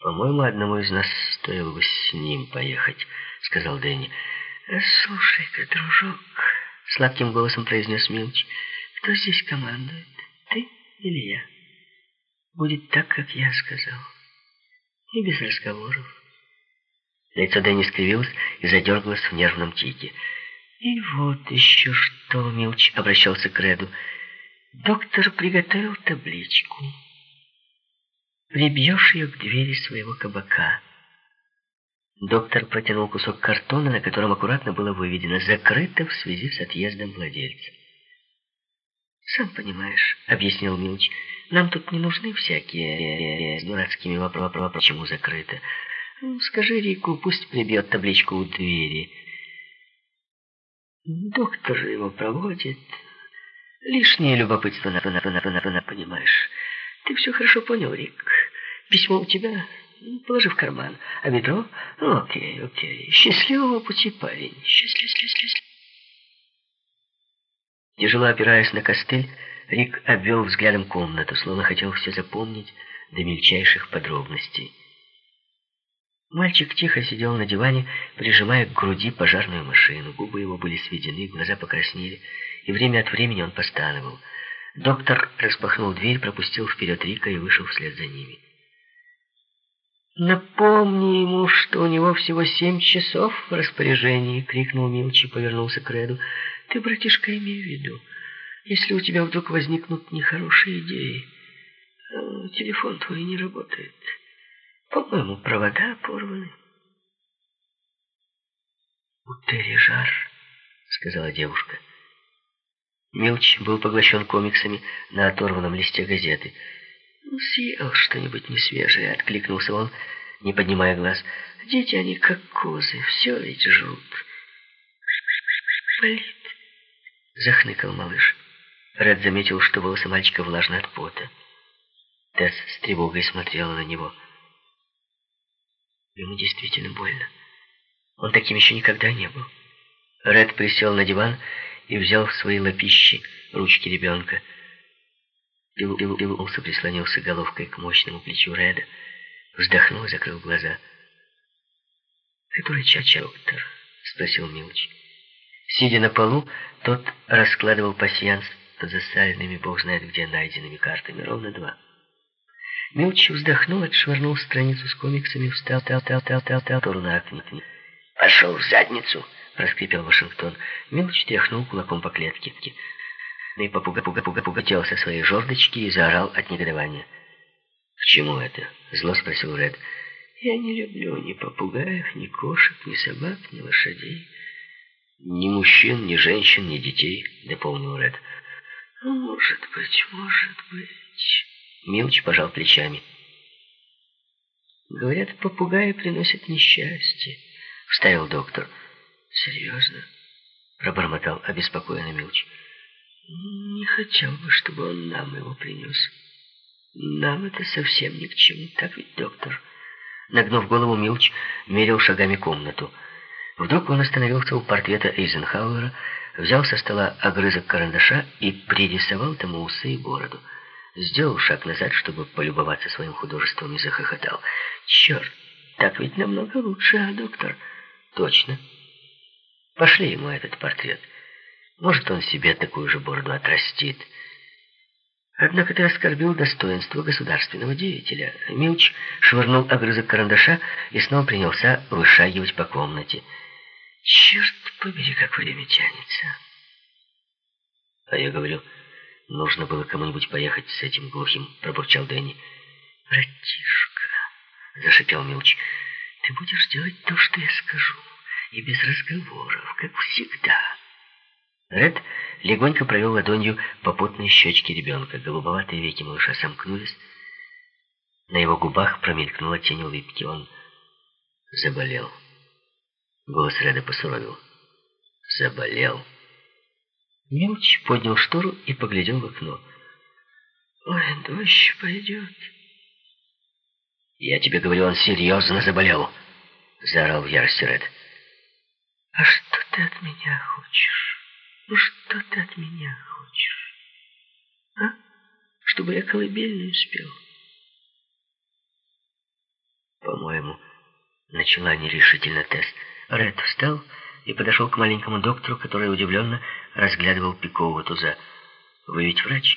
«По-моему, одному из нас стоило бы с ним поехать», — сказал Дэнни. «Слушай-ка, дружок», — сладким голосом произнес Милч, — «кто здесь командует, ты или я? Будет так, как я сказал, и без разговоров». Лицо Дэнни скривилось и задергалось в нервном тике. «И вот еще что», — Милч обращался к Реду. «Доктор приготовил табличку» прибьешь ее к двери своего кабака. Доктор протянул кусок картона, на котором аккуратно было выведено «Закрыто в связи с отъездом владельца». «Сам понимаешь», — объяснил Милч, — «нам тут не нужны всякие с дурацкими вопросами, почему закрыто. Ну, скажи Рику, пусть прибьет табличку у двери. Доктор его проводит. Лишнее любопытство, на, понимаешь». Ты все хорошо понял, Рик. Письмо у тебя? Положи в карман. А метро? Ну, окей, окей. Счастливого пути, парень. Счастлив, счастлив, счастлив. Тяжело опираясь на костыль, Рик обвел взглядом комнату, словно хотел все запомнить до мельчайших подробностей. Мальчик тихо сидел на диване, прижимая к груди пожарную машину. Губы его были сведены, глаза покраснели, и время от времени он постановал — Доктор распахнул дверь, пропустил вперед Рика и вышел вслед за ними. «Напомни ему, что у него всего семь часов в распоряжении!» — крикнул Милчи повернулся к Реду. «Ты, братишка, имей в виду, если у тебя вдруг возникнут нехорошие идеи, э, телефон твой не работает. По-моему, провода порваны». «У Терри жар», — сказала девушка. Милч был поглощен комиксами на оторванном листе газеты. «Ну, «Съел что-нибудь несвежее», — откликнулся он, не поднимая глаз. «Дети, они как козы, все ведь жрут». «Болит», — захныкал малыш. Ред заметил, что волосы мальчика влажны от пота. Тесс с тревогой смотрела на него. Ему действительно больно. Он таким еще никогда не был. Ред присел на диван и взял в свои лапищи ручки ребенка. Пил, пилулся, прислонился головкой к мощному плечу Реда, вздохнул и закрыл глаза. «Который час, доктор?» — спросил Милч. Сидя на полу, тот раскладывал пасьянс за сальными, бог знает где найденными картами, ровно два. Милч вздохнул, отшвырнул страницу с комиксами, встал, тал, тал, тал, тал, тал, тал, на окне. «Пошел в задницу!» раскрепел Вашингтон. Мелочь тряхнул кулаком по клетке. И попуга-пуга-пуга-пуга со своей жердочки и заорал от негодования. «К чему это?» — зло спросил Ред. «Я не люблю ни попугаев, ни кошек, ни собак, ни лошадей». «Ни мужчин, ни женщин, ни детей», — дополнил Ред. «Ну, может быть, может быть...» Милч пожал плечами. «Говорят, попугаи приносят несчастье», — вставил доктор. «Серьезно?» — пробормотал обеспокоенный Милч. «Не хотел бы, чтобы он нам его принес. Нам это совсем ни к чему, так ведь, доктор?» Нагнув голову, Милч мерил шагами комнату. Вдруг он остановился у портрета Эйзенхауэра, взял со стола огрызок карандаша и пририсовал тому усы и бороду. Сделал шаг назад, чтобы полюбоваться своим художеством, и захохотал. «Черт, так ведь намного лучше, а, доктор?» «Точно». Пошли ему этот портрет. Может, он себе такую же бороду отрастит. Однако ты оскорбил достоинство государственного деятеля. Милч швырнул огрызок карандаша и снова принялся вышагивать по комнате. Черт побери, как время тянется. А я говорю, нужно было кому-нибудь поехать с этим глухим, пробурчал Дэнни. Братишка, зашипел Милч, ты будешь делать то, что я скажу и без разговоров, как всегда. Ред легонько провел ладонью по потной щечке ребенка. Голубоватые веки малыша сомкнулись. На его губах промелькнула тень улыбки. Он заболел. Голос Реда посуровил. Заболел. Мелч поднял штору и поглядел в окно. «Ой, дождь пойдет». «Я тебе говорю, он серьезно заболел!» Заорал в ярости Ред. А что ты от меня хочешь? Ну что ты от меня хочешь? А? Чтобы я колыбельную спел? «По-моему...» — начала нерешительно Тесс. Ред встал и подошел к маленькому доктору, который удивленно разглядывал пикового туза. «Вы ведь врач?»